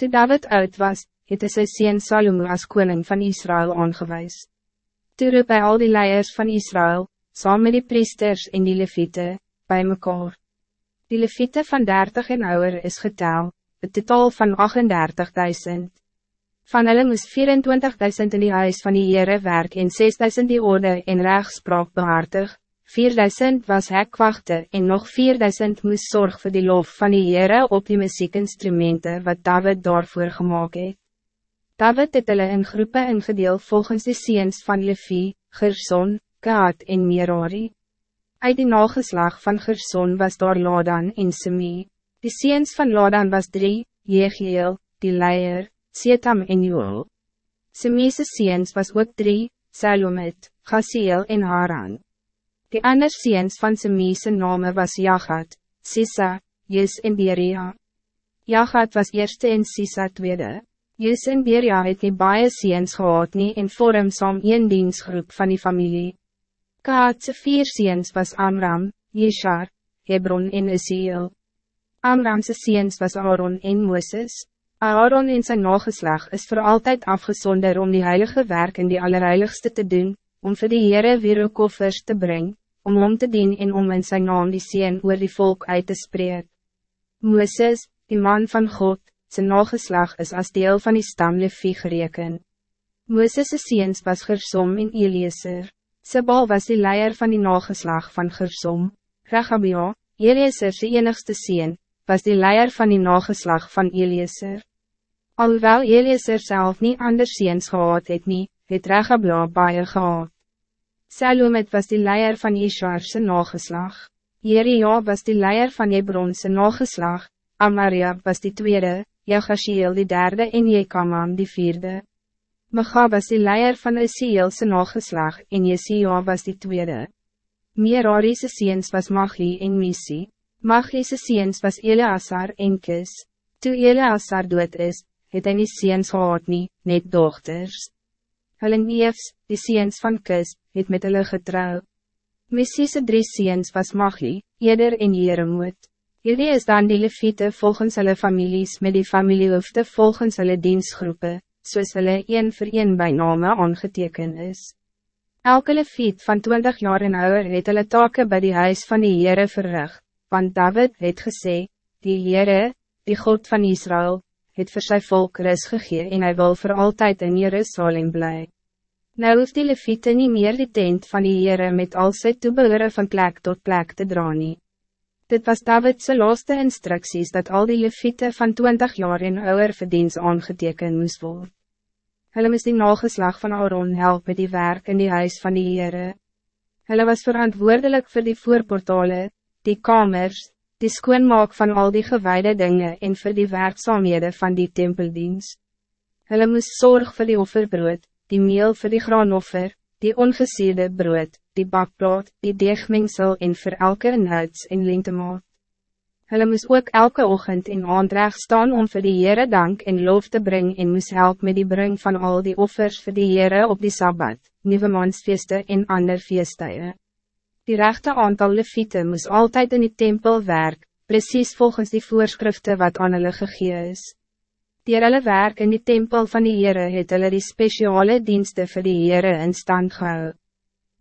Toen David oud was, het hy sy sien Salomo as koning van Israël aangewijs. Toe roep hy al die leiers van Israël, saam met die priesters en die leviete, bij mekaar. Die leviete van 30 en ouder is getel, het totaal van 38.000. Van hulle moes 24.000 in die huis van die Heere werk en 6.000 die orde en rechtspraak behartig, 4.000 was hekwachte en nog 4.000 moes zorg voor die lof van die Heere op die muziekinstrumenten wat David daarvoor gemaakt het. David het hulle in groepen ingedeel volgens de seens van Levi, Gerson, Kaat en Merari. Uit die nageslag van Gerson was daar Ladan en Semi. Die seens van Ladan was drie, Jegiel, die leier, Setam en Joel. Semi's seens was ook drie, Salomit, Gasiel en Haran. Die ander seens van Semi's name was Jagat, Sisa, Jus en Beria. Jagat was eerste en Sisa tweede. Jus en Beria het nie baie seens gehad nie en vorm saam een diensgroep van die familie. Kaatse vier seens was Amram, Jeshar, Hebron en Isiel. Amramse seens was Aaron en Moses. Aaron en zijn nageslag is voor altijd afgezonder om die heilige werk in die allerheiligste te doen, om voor die Heere weer ook offers te brengen, om om te dienen en om in zijn naam die seen oor die volk uit te spreken. Moses, die man van God, zijn nageslag is als deel van die stam Levi gereken. Moses' seens was Gersom en Eliezer. Sebal was die leier van die nageslag van Gersom. Rechabia, Eliezer sy enigste sien, was die leier van die nageslag van Eliezer. Alhoewel Eliezer zelf niet anders ziens gehad het nie, het Rechabia baie gehad. Salomet was die leier van Ishar sy nageslag. Jeria was die leier van Hebron sy nageslag, Amaria was die tweede, Jagashiel die derde en Jekaman die vierde. Mecha was die leier van Isielse nageslag en Jesia was die tweede. Merari's seens was Magli en Misi. Magli's seens was Eleazar en Kis. Toe Eleazar dood is, het hy nie seens gehad nie, net dochters. Hulle neefs, die seens van Kis, het met hulle getrou. Misi's drie seens was Magli, Eder en Jeremoot. Hierdie is dan die leviete volgens hulle families met die familiehoofde volgens hulle diensgroepen soos hulle een vir een by name aangeteken is. Elke leviet van 20 jaar en ouder het hulle take by die huis van die Heere verrig, want David het gesê, die Heere, die God van Israël, het vir sy volk ris gegee en hy wil voor altijd in Jerusalem bly. Nou hoeft die leviete nie meer die tent van die Heere met al sy toebehore van plek tot plek te dra nie. Dit was David's laaste instructies dat al die leviete van 20 jaar en ouder verdiens aangeteken moest worden. Hulle moest die nageslag van Aaron help met die werk in die huis van die Heere. Hulle was verantwoordelijk voor die voorportale, die kamers, die skoonmaak van al die gewijde dingen en voor die werkzaamhede van die tempeldienst. Hulle moest zorg voor die offerbrood, die meel voor die graanoffer, die ongesierde brood, die bakplaat, die deegmengsel en vir elke inhouds en lentemaat. Hulle moes ook elke ochtend en aandreig staan om vir die Heere dank en loof te brengen en moes help met die breng van al die offers vir die Heere op die Sabbat, nieuwe mansfeeste en ander feestuie. Die rechte aantal leviete moes altijd in die tempel werk, precies volgens die voorschriften wat aan hulle gegee is. Dier hulle werk in die tempel van die Heere het hulle die speciale diensten vir die Heere in stand gehou.